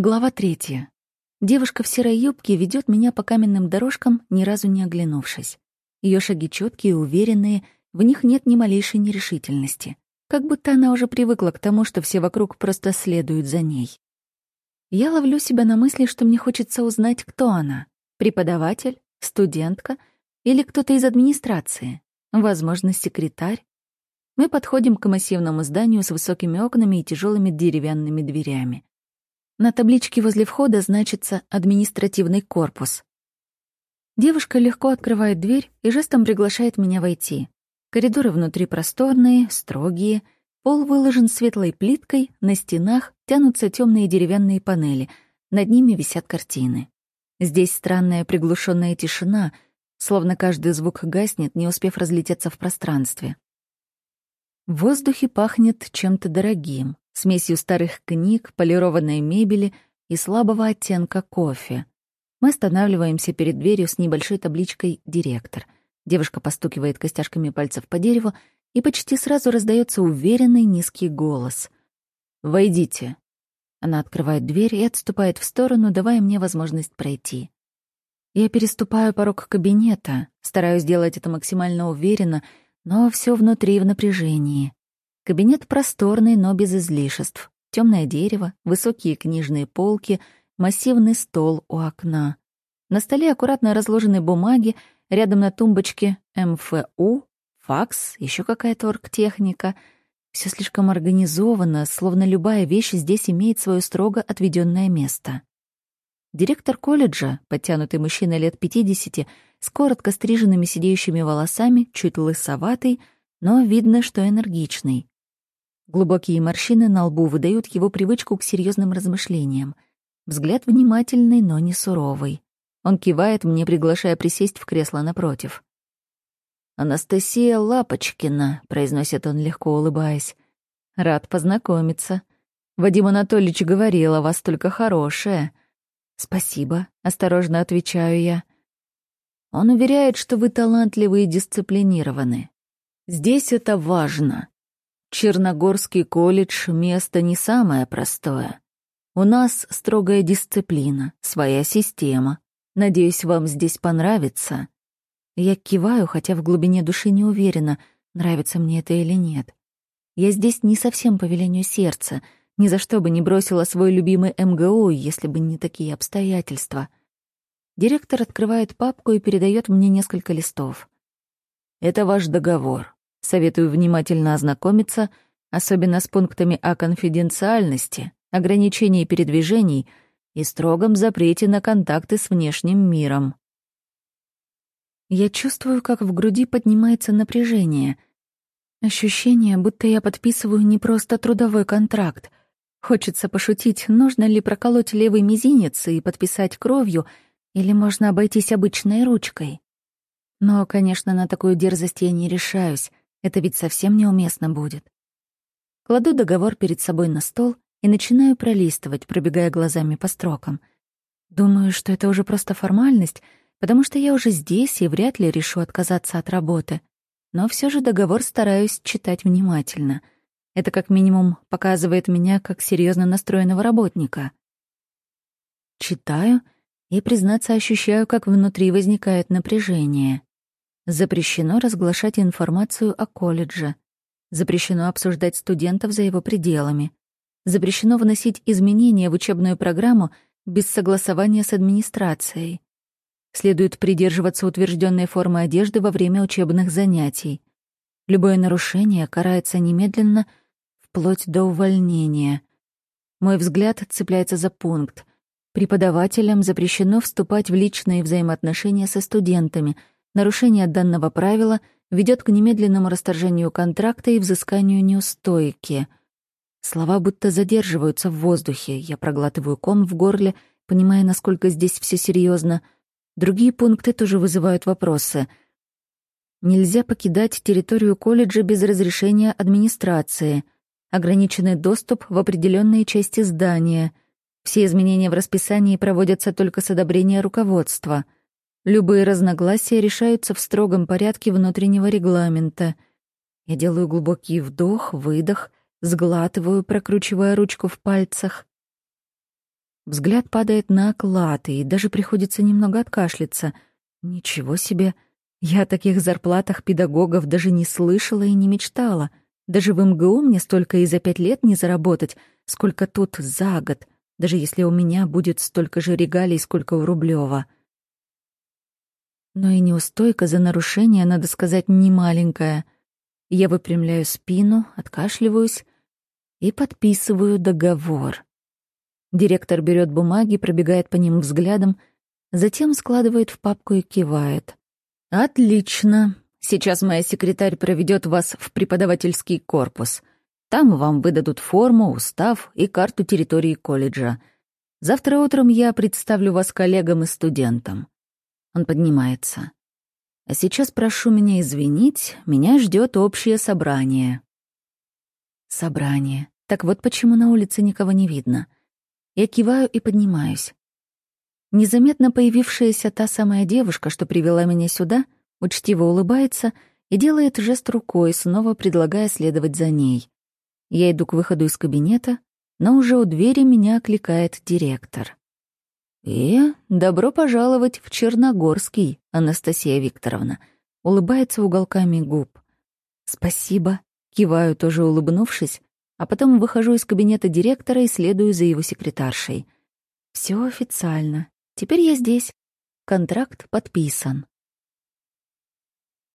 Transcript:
Глава третья. Девушка в серой юбке ведет меня по каменным дорожкам, ни разу не оглянувшись. Ее шаги четкие уверенные, в них нет ни малейшей нерешительности. Как будто она уже привыкла к тому, что все вокруг просто следуют за ней. Я ловлю себя на мысли, что мне хочется узнать, кто она. Преподаватель, студентка или кто-то из администрации. Возможно, секретарь. Мы подходим к массивному зданию с высокими окнами и тяжелыми деревянными дверями. На табличке возле входа значится «Административный корпус». Девушка легко открывает дверь и жестом приглашает меня войти. Коридоры внутри просторные, строгие, пол выложен светлой плиткой, на стенах тянутся темные деревянные панели, над ними висят картины. Здесь странная приглушенная тишина, словно каждый звук гаснет, не успев разлететься в пространстве. В воздухе пахнет чем-то дорогим, смесью старых книг, полированной мебели и слабого оттенка кофе. Мы останавливаемся перед дверью с небольшой табличкой «Директор». Девушка постукивает костяшками пальцев по дереву, и почти сразу раздается уверенный низкий голос. «Войдите». Она открывает дверь и отступает в сторону, давая мне возможность пройти. Я переступаю порог кабинета, стараюсь сделать это максимально уверенно, но все внутри в напряжении. Кабинет просторный, но без излишеств. Темное дерево, высокие книжные полки, массивный стол у окна. На столе аккуратно разложены бумаги, рядом на тумбочке МФУ, факс, еще какая-то оргтехника. Все слишком организовано, словно любая вещь здесь имеет свое строго отведенное место. Директор колледжа, подтянутый мужчина лет 50, с коротко стриженными сидеющими волосами, чуть лысоватый, но видно, что энергичный. Глубокие морщины на лбу выдают его привычку к серьезным размышлениям. Взгляд внимательный, но не суровый. Он кивает мне, приглашая присесть в кресло напротив. «Анастасия Лапочкина», — произносит он, легко улыбаясь. «Рад познакомиться. Вадим Анатольевич говорил о вас только хорошее». «Спасибо», — осторожно отвечаю я. Он уверяет, что вы талантливы и дисциплинированы. Здесь это важно. Черногорский колледж — место не самое простое. У нас строгая дисциплина, своя система. Надеюсь, вам здесь понравится. Я киваю, хотя в глубине души не уверена, нравится мне это или нет. Я здесь не совсем по велению сердца, ни за что бы не бросила свой любимый МГУ, если бы не такие обстоятельства. Директор открывает папку и передает мне несколько листов. «Это ваш договор. Советую внимательно ознакомиться, особенно с пунктами о конфиденциальности, ограничении передвижений и строгом запрете на контакты с внешним миром. Я чувствую, как в груди поднимается напряжение. Ощущение, будто я подписываю не просто трудовой контракт. Хочется пошутить, нужно ли проколоть левый мизинец и подписать кровью, или можно обойтись обычной ручкой. Но, конечно, на такую дерзость я не решаюсь. Это ведь совсем неуместно будет. Кладу договор перед собой на стол и начинаю пролистывать, пробегая глазами по строкам. Думаю, что это уже просто формальность, потому что я уже здесь и вряд ли решу отказаться от работы. Но все же договор стараюсь читать внимательно. Это как минимум показывает меня как серьезно настроенного работника. Читаю и, признаться, ощущаю, как внутри возникает напряжение. Запрещено разглашать информацию о колледже. Запрещено обсуждать студентов за его пределами. Запрещено вносить изменения в учебную программу без согласования с администрацией. Следует придерживаться утвержденной формы одежды во время учебных занятий. Любое нарушение карается немедленно, вплоть до увольнения. Мой взгляд цепляется за пункт. Преподавателям запрещено вступать в личные взаимоотношения со студентами — Нарушение данного правила ведет к немедленному расторжению контракта и взысканию неустойки. Слова будто задерживаются в воздухе. Я проглатываю ком в горле, понимая, насколько здесь все серьезно. Другие пункты тоже вызывают вопросы. Нельзя покидать территорию колледжа без разрешения администрации. Ограниченный доступ в определенные части здания. Все изменения в расписании проводятся только с одобрения руководства — Любые разногласия решаются в строгом порядке внутреннего регламента. Я делаю глубокий вдох, выдох, сглатываю, прокручивая ручку в пальцах. Взгляд падает на оклад, и даже приходится немного откашляться. Ничего себе! Я о таких зарплатах педагогов даже не слышала и не мечтала. Даже в МГУ мне столько и за пять лет не заработать, сколько тут за год, даже если у меня будет столько же регалий, сколько у Рублева. Но и неустойка за нарушение, надо сказать, не маленькая. Я выпрямляю спину, откашливаюсь и подписываю договор. Директор берет бумаги, пробегает по ним взглядом, затем складывает в папку и кивает. «Отлично. Сейчас моя секретарь проведет вас в преподавательский корпус. Там вам выдадут форму, устав и карту территории колледжа. Завтра утром я представлю вас коллегам и студентам». Он поднимается. «А сейчас прошу меня извинить, меня ждет общее собрание». Собрание. Так вот почему на улице никого не видно. Я киваю и поднимаюсь. Незаметно появившаяся та самая девушка, что привела меня сюда, учтиво улыбается и делает жест рукой, снова предлагая следовать за ней. Я иду к выходу из кабинета, но уже у двери меня окликает директор. «И добро пожаловать в Черногорский, Анастасия Викторовна», улыбается уголками губ. «Спасибо», киваю, тоже улыбнувшись, а потом выхожу из кабинета директора и следую за его секретаршей. Все официально. Теперь я здесь. Контракт подписан.